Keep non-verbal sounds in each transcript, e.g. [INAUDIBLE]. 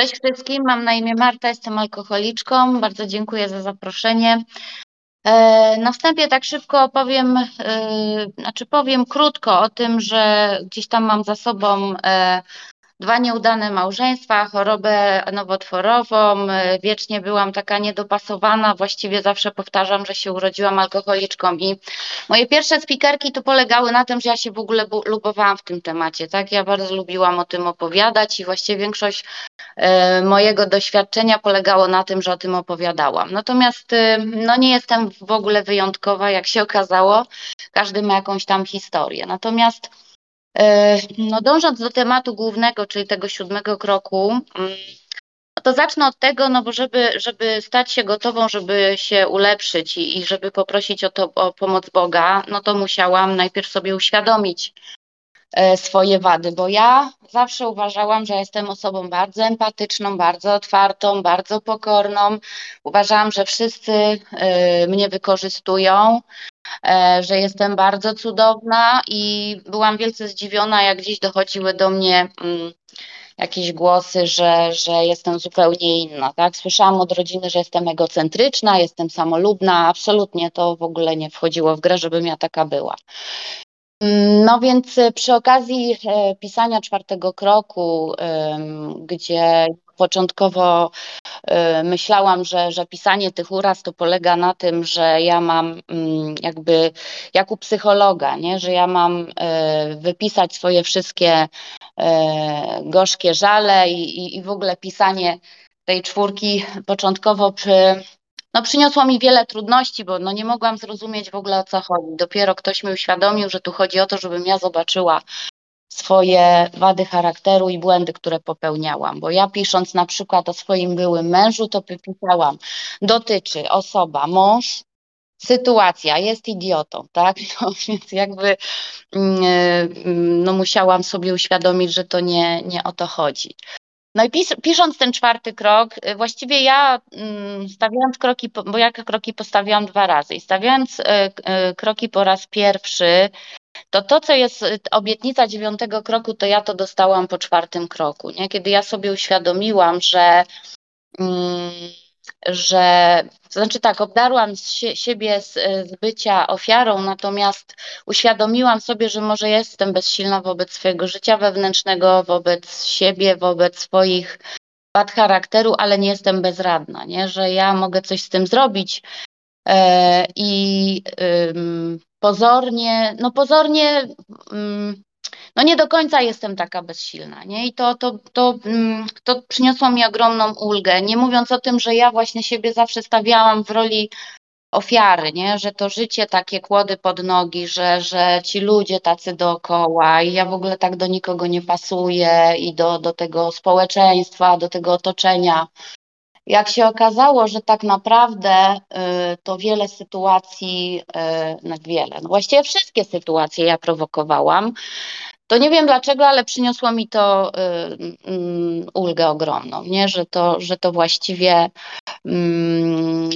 Cześć wszystkim, mam na imię Marta, jestem alkoholiczką. Bardzo dziękuję za zaproszenie. E, na wstępie tak szybko opowiem, e, znaczy powiem krótko o tym, że gdzieś tam mam za sobą e, dwa nieudane małżeństwa, chorobę nowotworową, wiecznie byłam taka niedopasowana, właściwie zawsze powtarzam, że się urodziłam alkoholiczką. I moje pierwsze spikerki to polegały na tym, że ja się w ogóle lubowałam w tym temacie, tak, ja bardzo lubiłam o tym opowiadać i właściwie większość e, mojego doświadczenia polegało na tym, że o tym opowiadałam. Natomiast e, no nie jestem w ogóle wyjątkowa, jak się okazało, każdy ma jakąś tam historię. Natomiast E, no dążąc do tematu głównego, czyli tego siódmego kroku, mm, to zacznę od tego, no bo żeby, żeby stać się gotową, żeby się ulepszyć i, i żeby poprosić o, to, o pomoc Boga, no to musiałam najpierw sobie uświadomić e, swoje wady, bo ja zawsze uważałam, że jestem osobą bardzo empatyczną, bardzo otwartą, bardzo pokorną. Uważałam, że wszyscy e, mnie wykorzystują, E, że jestem bardzo cudowna i byłam wielce zdziwiona, jak gdzieś dochodziły do mnie mm, jakieś głosy, że, że jestem zupełnie inna. Tak? Słyszałam od rodziny, że jestem egocentryczna, jestem samolubna. Absolutnie to w ogóle nie wchodziło w grę, żebym ja taka była. Mm, no więc przy okazji e, pisania czwartego kroku, gdzie początkowo y, myślałam, że, że pisanie tych uraz to polega na tym, że ja mam mm, jakby jak u psychologa, nie? że ja mam wypisać swoje wszystkie gorzkie żale i, i w ogóle pisanie tej czwórki początkowo przy, no, przyniosło mi wiele trudności, bo no, nie mogłam zrozumieć w ogóle o co chodzi. Dopiero ktoś mi uświadomił, że tu chodzi o to, żebym ja zobaczyła swoje wady charakteru i błędy, które popełniałam. Bo ja pisząc na przykład o swoim byłym mężu, to pisałam, dotyczy osoba, mąż, sytuacja, jest idiotą, tak? [LAUGHS] No, więc jakby mm, mm, no, musiałam sobie uświadomić, że to nie, nie o to chodzi. No i pis, pisząc ten czwarty krok, y, właściwie ja mm, stawiając kroki, bo ja kroki postawiłam dwa razy i stawiając y, y, kroki po raz pierwszy, to to, co jest obietnica dziewiątego kroku, to ja to dostałam po czwartym kroku. Nie? Kiedy ja sobie uświadomiłam, że, mm, że to znaczy tak, obdarłam sie, siebie z, z bycia ofiarą, natomiast uświadomiłam sobie, że może jestem bezsilna wobec swojego życia wewnętrznego, wobec siebie, wobec swoich wad charakteru, ale nie jestem bezradna, nie? że ja mogę coś z tym zrobić. E, I pozornie, no pozornie, no nie do końca jestem taka bezsilna, nie? I to, to, to, mm, to przyniosło mi ogromną ulgę, nie mówiąc o tym, że ja właśnie siebie zawsze stawiałam w roli ofiary, nie? że to życie takie kłody pod nogi, że, że ci ludzie tacy dookoła i ja w ogóle tak do nikogo nie pasuję i do, do tego społeczeństwa, do tego otoczenia. Jak się okazało, że tak naprawdę y, to wiele sytuacji, y, no wiele, no właściwie wszystkie sytuacje ja prowokowałam, to nie wiem dlaczego, ale przyniosło mi to y, mm, ulgę ogromną, nie? Że, to, że to właściwie mm,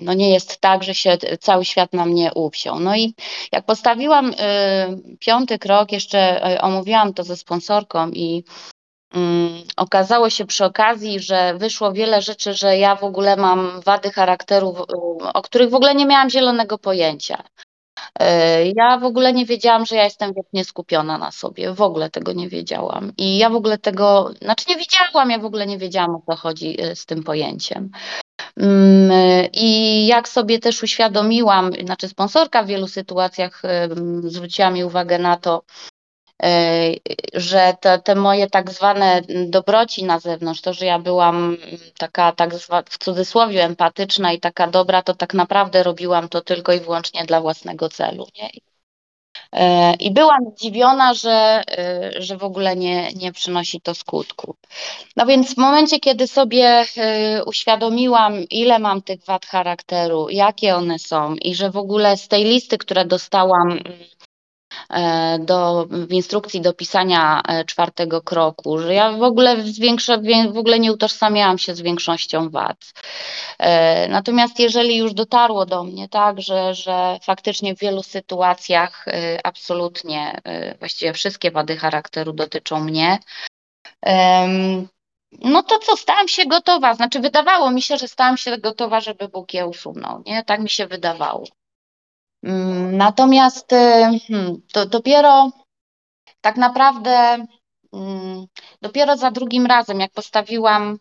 no nie jest tak, że się cały świat na mnie uwsiął. No i jak postawiłam piąty krok, jeszcze omówiłam to ze sponsorką i okazało się przy okazji, że wyszło wiele rzeczy, że ja w ogóle mam wady charakteru, o których w ogóle nie miałam zielonego pojęcia. E, ja w ogóle nie wiedziałam, że ja jestem wiecznie skupiona na sobie. W ogóle tego nie wiedziałam. I ja w ogóle tego, znaczy nie wiedziałam, ja w ogóle nie wiedziałam, o co chodzi e, z tym pojęciem. Mm, I jak sobie też uświadomiłam, znaczy sponsorka w wielu sytuacjach zwróciła mi uwagę na to, że te, te moje tak zwane dobroci na zewnątrz, to, że ja byłam taka tak w cudzysłowie empatyczna i taka dobra, to tak naprawdę robiłam to tylko i wyłącznie dla własnego celu. Nie? E, I byłam zdziwiona, że, e, że w ogóle nie, nie przynosi to skutku. No więc w momencie, kiedy sobie uświadomiłam, ile mam tych wad charakteru, jakie one są i że w ogóle z tej listy, które dostałam E, do, w instrukcji do pisania e, czwartego kroku, że ja w ogóle, zwiększa, w ogóle nie utożsamiałam się z większością wad. E, natomiast jeżeli już dotarło do mnie, tak, że, że faktycznie w wielu sytuacjach absolutnie właściwie wszystkie wady charakteru dotyczą mnie, no to co, stałam się gotowa, znaczy wydawało mi się, że stałam się gotowa, żeby Bóg je usunął, nie? Tak mi się wydawało. Mm, natomiast y, hmm, to dopiero tak naprawdę, mm, dopiero za drugim razem, jak postawiłam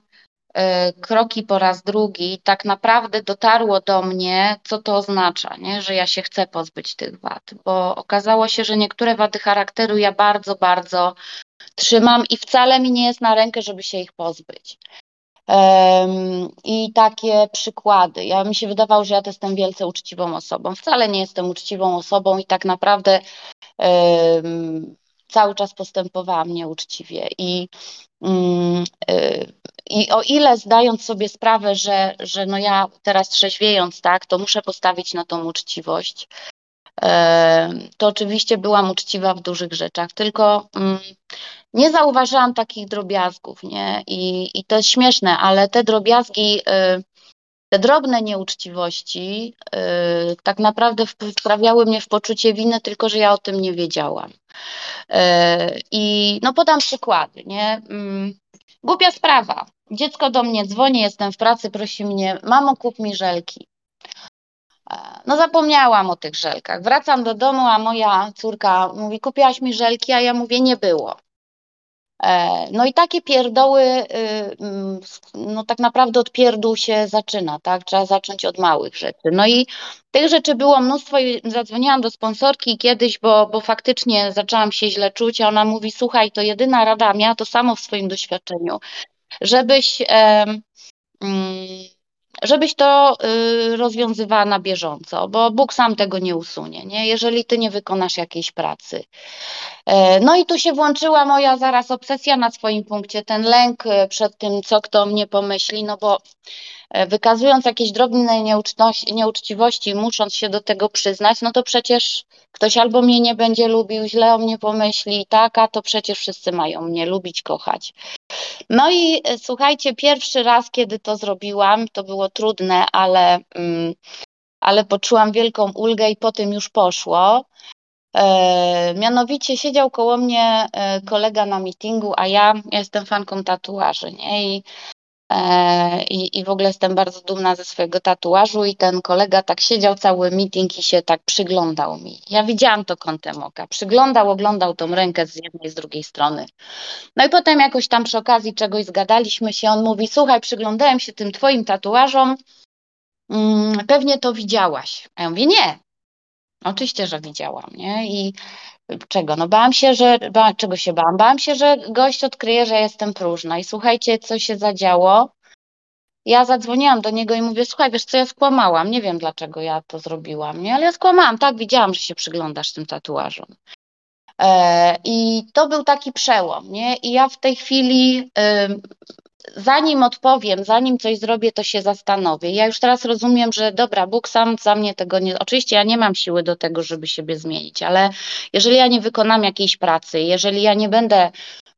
y, kroki po raz drugi, tak naprawdę dotarło do mnie, co to oznacza, nie? że ja się chcę pozbyć tych wad, bo okazało się, że niektóre wady charakteru ja bardzo, bardzo trzymam i wcale mi nie jest na rękę, żeby się ich pozbyć. I takie przykłady. Ja mi się wydawało, że ja jestem wielce uczciwą osobą. Wcale nie jestem uczciwą osobą i tak naprawdę cały czas postępowałam nieuczciwie. I, um, y, I o ile zdając sobie sprawę, że, że no ja teraz trzeźwiejąc, tak, to muszę postawić na tą uczciwość, to oczywiście byłam uczciwa w dużych rzeczach, tylko um, nie zauważyłam takich drobiazgów, nie? I, I to jest śmieszne, ale te drobiazgi, y, te drobne nieuczciwości y, tak naprawdę wprawiały mnie w poczucie winy, tylko że ja o tym nie wiedziałam. Y, I no podam przykłady, nie? Mm, głupia sprawa. Dziecko do mnie dzwoni, jestem w pracy, prosi mnie, mamo kup mi żelki. E, no zapomniałam o tych żelkach. Wracam do domu, a moja córka mówi, kupiłaś mi żelki, a ja mówię, nie było. E, no i takie pierdoły, y, mm, no tak naprawdę od pierdół się zaczyna, tak? Trzeba zacząć od małych rzeczy. No i tych rzeczy było mnóstwo i zadzwoniłam do sponsorki kiedyś, bo, bo faktycznie zaczęłam się źle czuć, a ona mówi, słuchaj, to jedyna rada, miała to samo w swoim doświadczeniu, żebyś... Mm, żebyś to y, rozwiązywała na bieżąco, bo Bóg sam tego nie usunie, nie? jeżeli ty nie wykonasz jakiejś pracy. E, no i tu się włączyła moja zaraz obsesja na swoim punkcie, ten lęk e, przed tym, co kto mnie pomyśli, no bo wykazując jakieś drobne nieuczciwości, musząc się do tego przyznać, no to przecież ktoś albo mnie nie będzie lubił, źle o mnie pomyśli, tak, a to przecież wszyscy mają mnie lubić, kochać. No i słuchajcie, pierwszy raz, kiedy to zrobiłam, to było trudne, ale, mm, ale poczułam wielką ulgę i po tym już poszło. E, mianowicie siedział koło mnie e, kolega na meetingu, a ja, jestem fanką tatuaży, nie? I, e, i, I w ogóle jestem bardzo dumna ze swojego tatuażu i ten kolega tak siedział cały meeting i się tak przyglądał mi. Ja widziałam to kątem oka. Przyglądał, oglądał tą rękę z jednej, z drugiej strony. No i potem jakoś tam przy okazji czegoś zgadaliśmy się. On mówi, słuchaj, przyglądałem się tym twoim tatuażom, mm, pewnie to widziałaś. A ja mówię, nie, Oczywiście, że widziałam, nie? I czego? No bałam się, że, ba, czego się bałam? Bałam się, że gość odkryje, że jestem próżna. I słuchajcie, co się zadziało. Ja zadzwoniłam do niego i mówię, słuchaj, wiesz co, ja skłamałam, nie wiem dlaczego ja to zrobiłam, nie? Ale ja skłamałam, tak, widziałam, że się przyglądasz tym tatuażom. E, I to był taki przełom, nie? I ja w tej chwili zanim odpowiem, zanim coś zrobię, to się zastanowię. Ja już teraz rozumiem, że dobra, Bóg sam za mnie tego nie. Oczywiście ja nie mam siły do tego, żeby siebie zmienić, ale jeżeli ja nie wykonam jakiejś pracy, jeżeli ja nie będę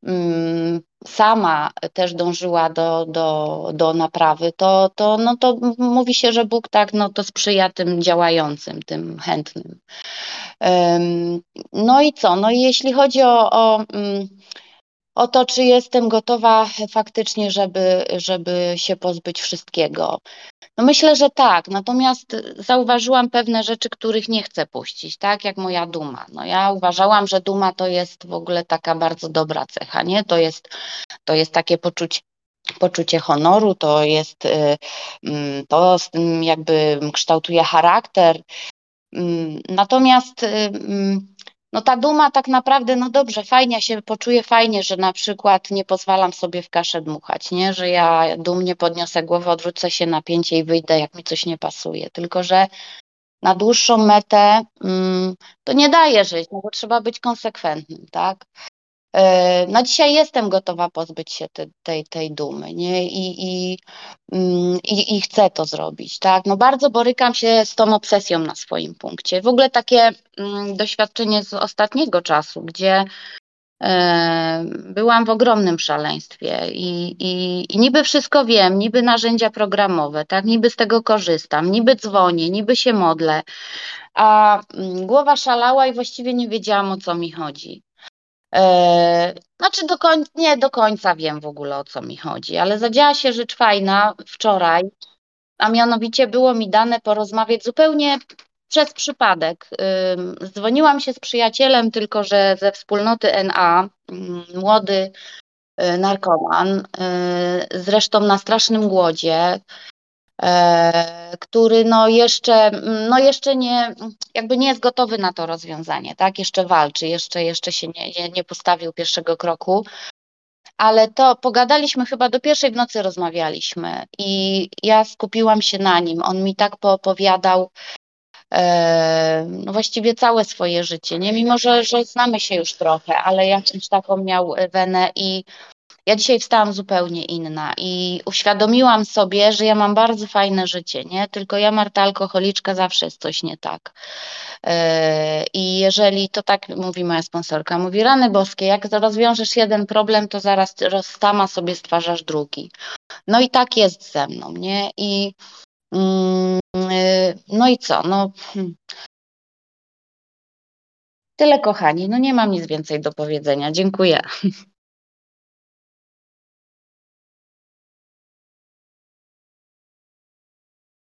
mm, sama też dążyła do, do, do naprawy, to, to, no to mówi się, że Bóg tak no to sprzyja tym działającym, tym chętnym. Um, no i co? No i jeśli chodzi o, o um, o to, czy jestem gotowa faktycznie, żeby, żeby się pozbyć wszystkiego. No myślę, że tak, natomiast zauważyłam pewne rzeczy, których nie chcę puścić, tak jak moja duma. No ja uważałam, że duma to jest w ogóle taka bardzo dobra cecha, nie? To jest, to jest takie poczucie poczucie honoru, to jest, y, mm, to jakby kształtuje charakter. Mm, natomiast y, mm, no ta duma tak naprawdę, no dobrze, fajnie się poczuję fajnie, że na przykład nie pozwalam sobie w kaszę dmuchać, nie? że ja dumnie podniosę głowę, odwrócę się napięcie i wyjdę, jak mi coś nie pasuje. Tylko, że na dłuższą metę mm, to nie daje żyć, no bo trzeba być konsekwentnym, tak? E, no dzisiaj jestem gotowa pozbyć się te, tej, tej dumy, nie? I, i, mm, i, I chcę to zrobić, tak? No bardzo borykam się z tą obsesją na swoim punkcie. W ogóle takie mm, doświadczenie z ostatniego czasu, gdzie e, byłam w ogromnym szaleństwie i, i, i niby wszystko wiem, niby narzędzia programowe, tak? Niby z tego korzystam, niby dzwonię, niby się modlę, a mm, głowa szalała i właściwie nie wiedziałam o co mi chodzi. E, znaczy do końca, nie do końca wiem w ogóle o co mi chodzi, ale zadziała się rzecz fajna wczoraj, a mianowicie było mi dane porozmawiać zupełnie przez przypadek. Dzwoniłam się z przyjacielem, tylko że ze wspólnoty NA, młody y, narkoman, y, zresztą na strasznym głodzie, który no jeszcze, no jeszcze nie, jakby nie jest gotowy na to rozwiązanie, tak? Jeszcze walczy, jeszcze, jeszcze się nie, nie, nie postawił pierwszego kroku. Ale to pogadaliśmy chyba do pierwszej w nocy rozmawialiśmy i ja skupiłam się na nim. On mi tak poopowiadał, e, no właściwie całe swoje życie, nie? Mimo, że, że znamy się już trochę, ale jakąś taką miał wenę i ja dzisiaj wstałam zupełnie inna i uświadomiłam sobie, że ja mam bardzo fajne życie, nie? Tylko ja, Marta alkoholiczka, zawsze jest coś nie tak. E, I jeżeli to tak mówi moja sponsorka, mówi rany boskie, jak rozwiążesz jeden problem, to zaraz sama sobie stwarzasz drugi. No i tak jest ze mną, nie? I e, no i co? No, hmm. Tyle kochani, no nie mam nic więcej do powiedzenia. Dziękuję. [LAUGHS]